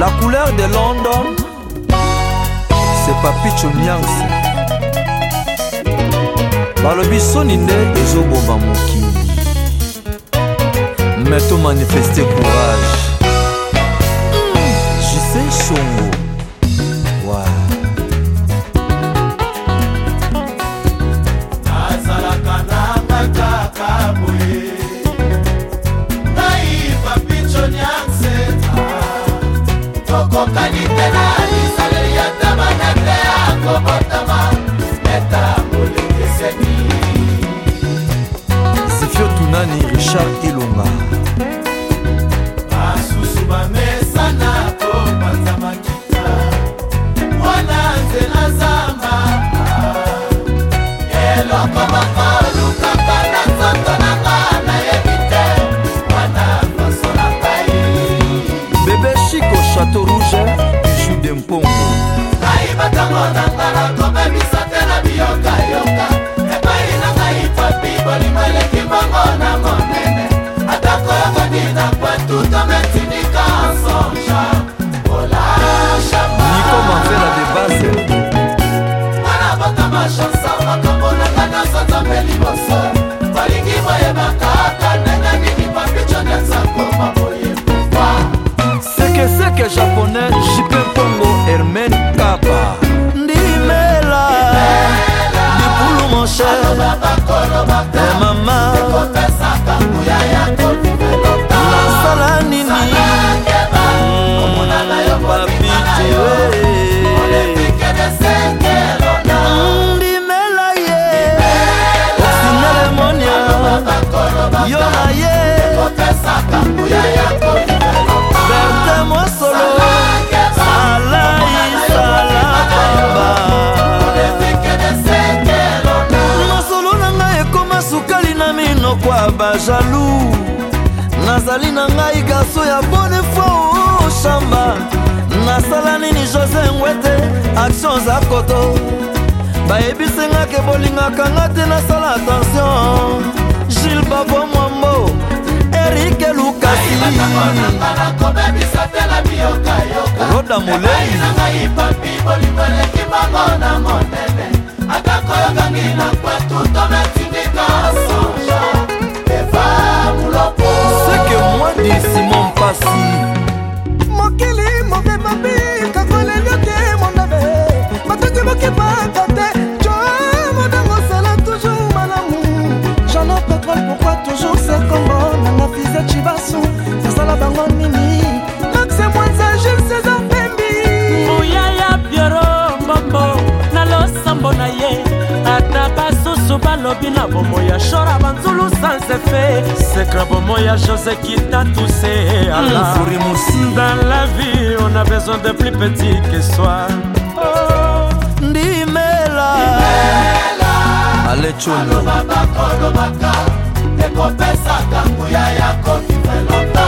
La couleur de London, c'est Papi Chunians. balobi soni nde ezoboma mokili meto manifeste courage okokani te na lisaleli ya tamana te akobotama eta molekeseni zifio tunani richard elonga basusu bamesana po banza makita mwana nzela zamba eloko baka mpongo ngai batango na ngala komemisa te na biyokayoka epai na ngai papi bolimo eleki mbongo na monene atako yokondina kwatu tometindika sonja olachamanikomanzela de base mwana botama chansa makambo na ngana nzanzambe liboso balingi boyeba kaka ndenge nini papi jonesa koma boye seke seke japonais jipempo mama ekopesaka nguya ya kobi bajalu nazali na ngai garso ya bone fo shamba nasala nini jose ngwete action za koto bayebisinga ke bolingaka nga te nasala attention gile bavo mwambo erike lukasi roda molei simon mpasi mokili mobeba bi kakolelio te mondabe batoki bokipaka te jo modango sala toujours malamu jano petrol pourkoi toujours se kongo nanga fize cibasu nasala bango nini maxe mwanza jules césar pembi moyaya piero mbombo na losambo na ye balobi na bomoi ya shora banzulu sans efe sekra bomoi ya jose kitatuse mm. dans la vie on a besoin de plus petit que soi oh, ndimela alecholobaka ekopesaka nguya ya kovivre longtemps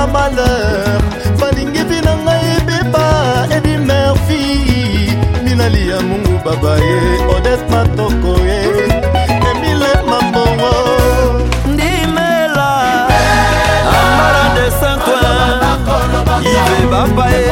nga malheur balingi bina ngai beba edi merci minali ya mungu baba ye odet matoko ye emile mambongo ndimela amara de saint-oin ive bapa ye